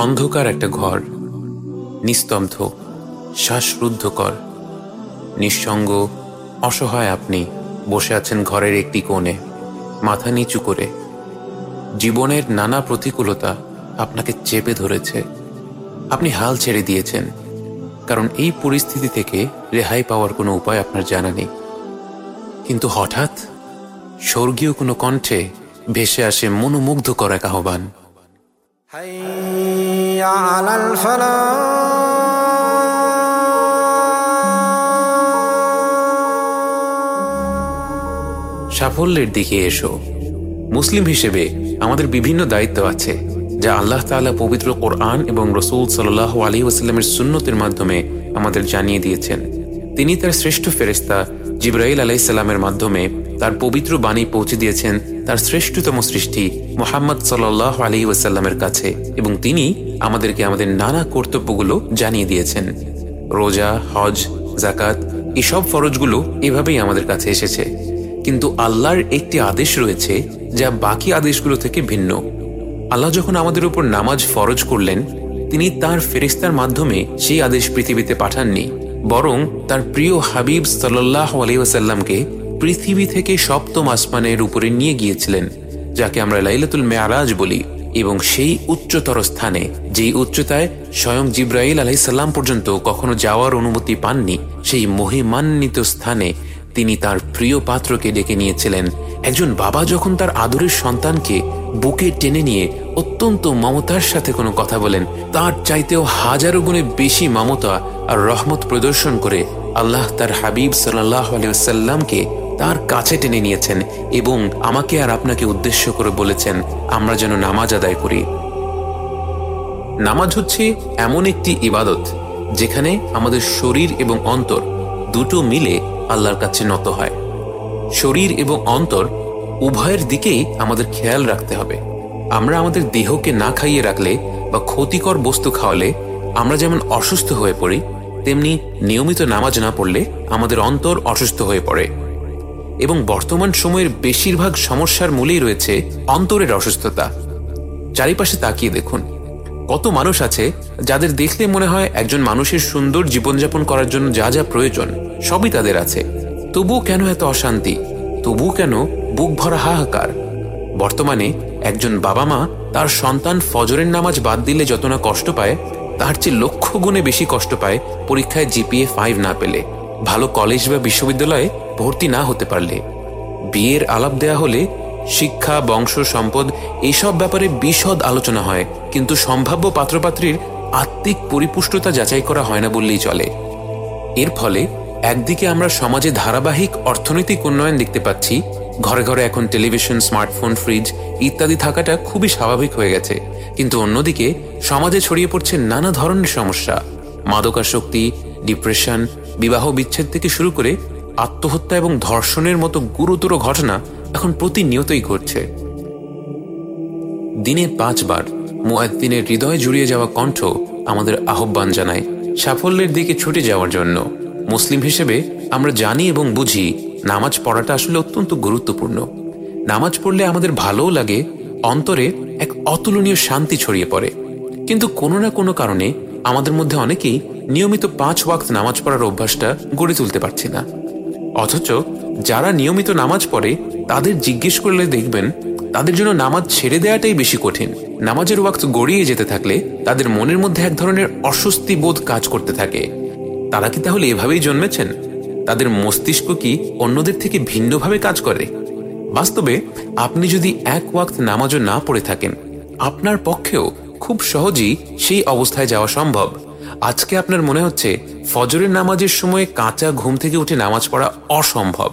অন্ধকার একটা ঘর, নিস্তব্ধ, শ্বাসরুদ্ধকর। নিঃসঙ্গ, অসহায় আপনি বসে আছেন ঘরের একটি কোণে, মাথা নিচু করে। জীবনের নানা প্রতিকূলতা আপনাকে চেপে ধরেছে। আপনি হাল ছেড়ে দিয়েছেন, কারণ এই পরিস্থিতি থেকে রেহাই পাওয়ার কোনো উপায় আপনার জানা নেই। কিন্তু হঠাৎ স্বর্গীয় কোনো কণ্ঠে ভেসে আসে মনোমুগ্ধকর এক আহ্বান। حي على الفلاح সাফল্যের দিকে এসো মুসলিম হিসেবে আমাদের বিভিন্ন দায়িত্ব আছে যা আল্লাহ তাআলা পবিত্র কোরআন এবং রসুল সাল্লাহ আলী ওসাল্লামের সুন্নতের মাধ্যমে আমাদের জানিয়ে দিয়েছেন তিনি তার শ্রেষ্ঠ ফেরেস্তা জিব্রাইল আলাইসাল্লামের মাধ্যমে তার পবিত্র বাণী পৌঁছে দিয়েছেন তার শ্রেষ্ঠতম সৃষ্টি মোহাম্মদ সাল্লাহ আলী ওয়াসাল্লামের কাছে এবং তিনি আমাদেরকে আমাদের নানা কর্তব্যগুলো জানিয়ে দিয়েছেন। রোজা, হজ জাকাত এসব ফরজগুলো এভাবেই আমাদের কাছে এসেছে। কিন্তু আল্লাহর একটি আদেশ রয়েছে যা বাকি আদেশগুলো থেকে ভিন্ন। আল্লাহ যখন আমাদের উপর নামাজ ফরজ করলেন, তিনি তার ফেরিস্তার মাধ্যমে সেই আদেশ পৃথিবীতে পাঠাননি, বরং তার প্রিয় হাবিব সাল্লাহ আলাইসাল্লামকে পৃথিবী থেকে সপ্তম আসমানের উপরে নিয়ে গিয়েছিলেন, যাকে আমরা লাইলাতুল মেয়ারাজ বলি, এবং সেই উচ্চতর স্থানে, যেই উচ্চতায় স্বয়ং জিব্রাইল আলাইসাল্লাম পর্যন্ত কখনো যাওয়ার অনুমতি পাননি, সেই মহিমান্বিত স্থানে তিনি তার প্রিয় পাত্রকে ডেকে নিয়েছিলেন। একজন বাবা যখন তার আদরের সন্তানকে বুকে টেনে নিয়ে অত্যন্ত মমতার সাথে কোনো কথা বলেন, তার চাইতেও হাজারো গুণে বেশি মমতা আর রহমত প্রদর্শন করে আল্লাহ তার হাবিব সাল্লাহ আলিয়াল্লামকে তার কাছে টেনে নিয়েছেন এবং আমাকে আর আপনাকে উদ্দেশ্য করে বলেছেন, আমরা যেন নামাজ আদায় করি। নামাজ হচ্ছে এমন একটি ইবাদত যেখানে আমাদের শরীর এবং অন্তর দুটো মিলে আল্লাহর কাছে নত হয়। শরীর এবং অন্তর উভয়ের দিকেই আমাদের খেয়াল রাখতে হবে। আমরা আমাদের দেহকে না খাইয়ে রাখলে বা ক্ষতিকর বস্তু খাওয়ালে আমরা যেমন অসুস্থ হয়ে পড়ি, তেমনি নিয়মিত নামাজ না পড়লে আমাদের অন্তর অসুস্থ হয়ে পড়ে। এবং বর্তমান সময়ের বেশিরভাগ সমস্যার মূলেই রয়েছে অন্তরের অসুস্থতা। চারিপাশে তাকিয়ে দেখুন। কত মানুষ আছে যাদের দেখলে মনে হয় একজন মানুষের সুন্দর জীবনযাপন করার জন্য যা যা প্রয়োজন, সবই তাদের আছে। তবুও কেন এত অশান্তি? তবুও কেন বুক ভরা হাহাকার? বর্তমানে একজন বাবা মা তার সন্তান ফজরের নামাজ বাদ দিলে যত না কষ্ট পায়, তার চেয়ে লক্ষ গুণে বেশি কষ্ট পায় পরীক্ষায় জিপিএ ফাইভ না পেলে। ভালো কলেজ বা বিশ্ববিদ্যালয়ে ভর্তি না হতে পারলে, বিয়ের আলাপ দেয়া হলে শিক্ষা, বংশ, সম্পদ এইসব ব্যাপারে বিশদ আলোচনা হয়, কিন্তু সম্ভাব্য পাত্রপাত্রীর আত্মিক পরিপুষ্টতা যাচাই করা হয় না বললেই চলে। এর ফলে একদিকে আমরা সমাজে ধারাবাহিক অর্থনৈতিক উন্নয়ন দেখতে পাচ্ছি, ঘরে ঘরে এখন টেলিভিশন, স্মার্টফোন, ফ্রিজ ইত্যাদি থাকাটা খুবই স্বাভাবিক হয়ে গেছে, কিন্তু অন্যদিকে সমাজে ছড়িয়ে পড়ছে নানা ধরনের সমস্যা। মাদকাসক্তি, ডিপ্রেশন বিবাহ বিচ্ছেদ থেকে শুরু করে আত্মহত্যা এবং ধর্ষণের মতো গুরুতর ঘটনা এখন প্রতিনিয়তই ঘটছে। দিনে পাঁচবার মুয়াদ্দিনের হৃদয় জুড়িয়ে যাওয়া কণ্ঠ আমাদের আহ্বান জানায়, সাফল্যের দিকে ছুটে যাওয়ার জন্য। মুসলিম হিসেবে আমরা জানি এবং বুঝি, নামাজ পড়াটা আসলে অত্যন্ত গুরুত্বপূর্ণ। নামাজ পড়লে আমাদের ভালোও লাগে, অন্তরে এক অতুলনীয় শান্তি ছড়িয়ে পড়ে। কিন্তু কোনো না কোনো কারণে আমাদের মধ্যে অনেকেই নিয়মিত পাঁচ ওয়াক্ত নামাজ পড়ার অভ্যাসটা গড়ে তুলতে পারছি না। অথচ যারা নিয়মিত নামাজ পড়ে, তাদের জিজ্ঞেস করলে দেখবেন তাদের জন্য নামাজ ছেড়ে দেওয়াটাই বেশি কঠিন। নামাজের ওয়াক্ত গড়িয়ে যেতে থাকলে তাদের মনের মধ্যে এক ধরনের অস্বস্তি বোধ কাজ করতে থাকে। তারা কি তাহলে এভাবেই জন্মেছেন? তাদের মস্তিষ্ক কি অন্যদের থেকে ভিন্নভাবে কাজ করে? বাস্তবে আপনি যদি এক ওয়াক্ত নামাজও না পড়ে থাকেন, আপনার পক্ষেও খুব সহজেই সেই অবস্থায় যাওয়া সম্ভব। আজকে আপনার মনে হচ্ছে ফজরের নামাজের সময় কাঁচা ঘুম থেকে উঠে নামাজ পড়া অসম্ভব।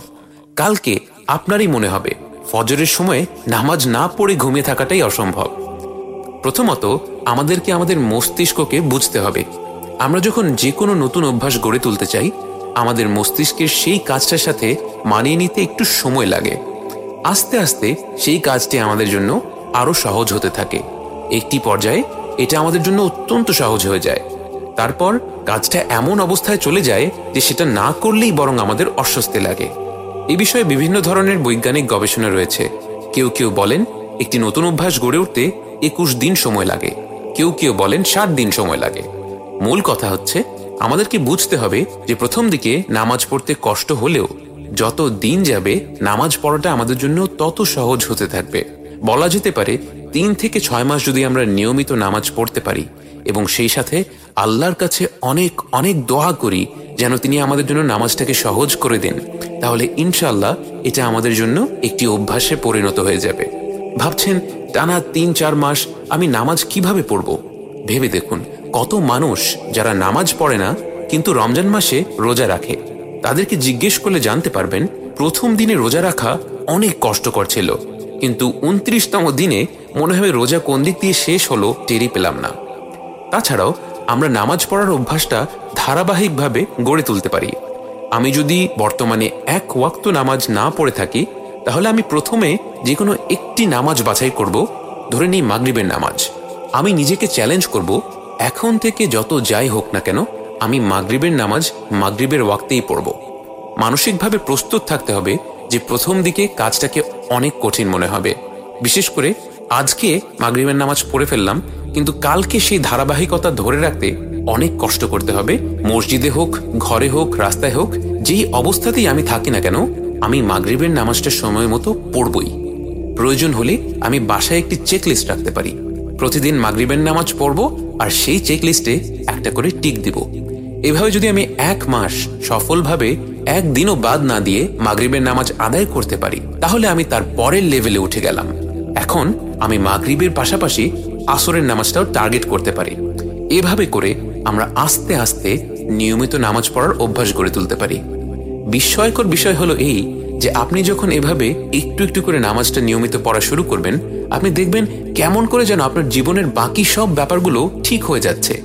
কালকে আপনারই মনে হবে, ফজরের সময় নামাজ না পড়ে ঘুমিয়ে থাকাটাই অসম্ভব। প্রথমত, আমাদেরকে আমাদের মস্তিষ্ককে বুঝতে হবে। আমরা যখন যে কোনো নতুন অভ্যাস গড়ে তুলতে চাই, আমাদের মস্তিষ্কের সেই কাজটার সাথে মানিয়ে নিতে একটু সময় লাগে। আস্তে আস্তে সেই কাজটি আমাদের জন্য আরও সহজ হতে থাকে। একটি পর্যায়ে এটা আমাদের জন্য অত্যন্ত সহজ হয়ে যায়। তারপর কাজটা এমন অবস্থায় চলে যায় যে সেটা না করলেই বরং আমাদের অস্বস্তি লাগে। এ বিষয়ে বিভিন্ন ধরনের বৈজ্ঞানিক গবেষণা রয়েছে। কেউ কেউ বলেন একটি নতুন অভ্যাস গড়ে উঠতে একুশ দিন সময় লাগে। কেউ কেউ বলেন ষাট দিন সময় লাগে। মূল কথা হচ্ছে, আমাদেরকে বুঝতে হবে যে প্রথম দিকে নামাজ পড়তে কষ্ট হলেও যত দিন যাবে, নামাজ পড়াটা আমাদের জন্য তত সহজ হতে থাকবে। বলা যেতে পারে, তিন থেকে ছয় মাস যদি আমরা নিয়মিত নামাজ পড়তে পারি এবং সেই সাথে আল্লাহর কাছে অনেক অনেক দোয়া করি যেন তিনি আমাদের জন্য নামাজটাকে সহজ করে দেন, তাহলে ইনশাল্লাহ এটা আমাদের জন্য একটি অভ্যাসে পরিণত হয়ে যাবে। ভাবছেন, টানা তিন, চার মাস আমি নামাজ কীভাবে পড়ব? ভেবে দেখুন, কত মানুষ যারা নামাজ পড়ে না, কিন্তু রমজান মাসে রোজা রাখে। তাদেরকে জিজ্ঞেস করলে জানতে পারবেন, প্রথম দিনে রোজা রাখা অনেক কষ্টকর ছিল। কিন্তু উনত্রিশতম দিনে মনে হবে রোজা কোন দিক দিয়ে শেষ হলো টেরি পেলাম না। তাছাড়াও, আমরা নামাজ পড়ার অভ্যাসটা ধারাবাহিকভাবে গড়ে তুলতে পারি। আমি যদি বর্তমানে এক ওয়াক্ত নামাজ না পড়ে থাকি, তাহলে আমি প্রথমে যে কোনো একটি নামাজ বাছাই করব, ধরে নিই মাগরিবের নামাজ। আমি নিজেকে চ্যালেঞ্জ করব, এখন থেকে যত যাই হোক না কেন, আমি মাগরিবের নামাজ মাগরিবের ওয়াক্তেই পড়ব। মানসিকভাবে প্রস্তুত থাকতে হবে যে প্রথম দিকে কাজটাকে অনেক কঠিন মনে হবে। বিশেষ করে আজকে মাগরিবের নামাজ পড়ে ফেললাম, কিন্তু কালকে সেই ধারাবাহিকতা ধরে রাখতে অনেক কষ্ট করতে হবে। মসজিদে হোক, ঘরে হোক, রাস্তায় হোক, যেই অবস্থাতেই আমি থাকি না কেন, আমি মাগরিবের নামাজটা সময় মতো পড়বই। প্রয়োজন হলে আমি বাসায় একটি চেক লিস্ট রাখতে পারি। প্রতিদিন মাগরিবের নামাজ পড়ব আর সেই চেক লিস্টে একটা করে টিক দিব। এভাবে যদি আমি এক মাস সফলভাবে একদিনও বাদ না দিয়ে মাগরিবের নামাজ আদায় করতে পারি। তাহলে আমি তার পরের লেভেলে উঠে গেলাম। এখন আমি মাগরিবের পাশাপাশি আসরের নামাজটাও টার্গেট করতে পারি। এভাবে করে আমরা আস্তে আস্তে নিয়মিত নামাজ পড়ার অভ্যাস গড়ে তুলতে পারি। বিস্ময়কর বিষয় হলো এই যে আপনি যখন এভাবে একটু একটু করে নামাজটা নিয়মিত পড়া শুরু করবেন, আপনি দেখবেন কেমন করে যেন আপনার জীবনের বাকি সব ব্যাপারগুলো ঠিক হয়ে যাচ্ছে।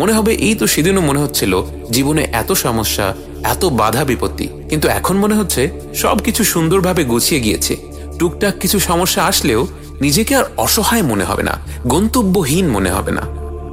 মনে হবে এই তো সেদিনও মনে হচ্ছিল জীবনে এত সমস্যা, এত বাধা বিপত্তি। কিন্তু এখন মনে হচ্ছে সবকিছু সুন্দরভাবে গুছিয়ে গিয়েছে। টুকটাক কিছু সমস্যা আসলেও নিজেকে আর অসহায় মনে হবে না, গন্তব্যহীন মনে হবে না।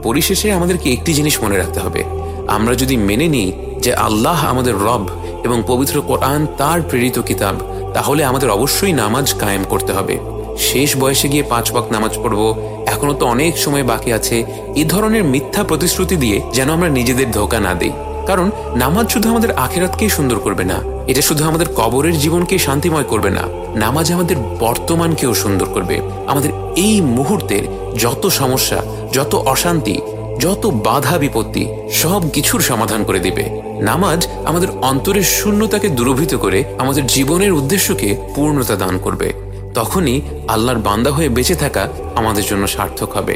পরিশেষে আমাদেরকে একটি জিনিস মনে রাখতে হবে। আমরা যদি মেনে নিই যে আল্লাহ আমাদের রব এবং পবিত্র কোরআন তার প্রেরিত কিতাব, তাহলে আমাদের অবশ্যই নামাজ কায়েম করতে হবে। শেষ বয়সে গিয়ে পাঁচ ওয়াক্ত নামাজ পড়ব। এখনও তো অনেক সময় বাকি আছে। এ ধরনের মিথ্যা প্রতিশ্রুতি দিয়ে যেন আমরা নিজেদের ধোকা না দিই। কারণ নামাজ শুধু আমাদের আখেরাতকেই সুন্দর করবে না। এটা শুধু আমাদের কবরের জীবনকে শান্তিময় করবে না। নামাজ আমাদের বর্তমানকেও সুন্দর করবে। আমাদের এই মুহূর্তের যত সমস্যা, যত অশান্তি, যত বাধা বিপত্তি, সব কিছুর সমাধান করে দিবে। নামাজ আমাদের অন্তরের শূন্যতাকে দূরভূত করে আমাদের জীবনের উদ্দেশ্যকে পূর্ণতা দান করবে। তখনই আল্লাহর বান্দা হয়ে বেঁচে থাকা আমাদের জন্য সার্থক হবে।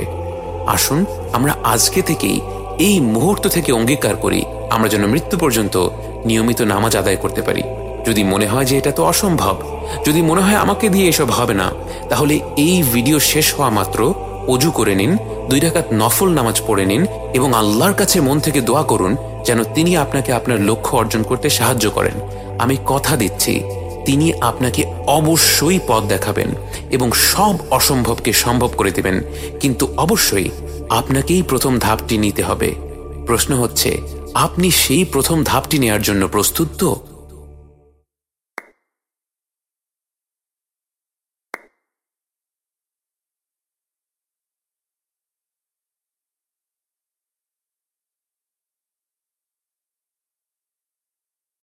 আসুন, আমরা আজকে থেকেই এই মুহূর্ত থেকে অঙ্গীকার করি, আমরা যেন মৃত্যু পর্যন্ত নিয়মিত নামাজ আদায় করতে পারি। যদি মনে হয় যে এটা তো অসম্ভব, যদি মনে হয় আমাকে দিয়ে এসব হবে না, তাহলে এই ভিডিও শেষ হওয়া মাত্র অজু করে নিন, দুই রাকাত নফল নামাজ পড়ে নিন এবং আল্লাহর কাছে মন থেকে দোয়া করুন যেন তিনি আপনাকে আপনার লক্ষ্য অর্জন করতে সাহায্য করেন। আমি কথা দিচ্ছি। তিনি আপনাকে অবশ্যই পথ দেখাবেন এবং সব অসম্ভবকে সম্ভব করে দেবেন। কিন্তু অবশ্যই আপনাকেই প্রথম ধাপটি নিতে হবে। প্রশ্ন হচ্ছে, আপনি সেই প্রথম ধাপটি নেয়ার জন্য প্রস্তুত তো?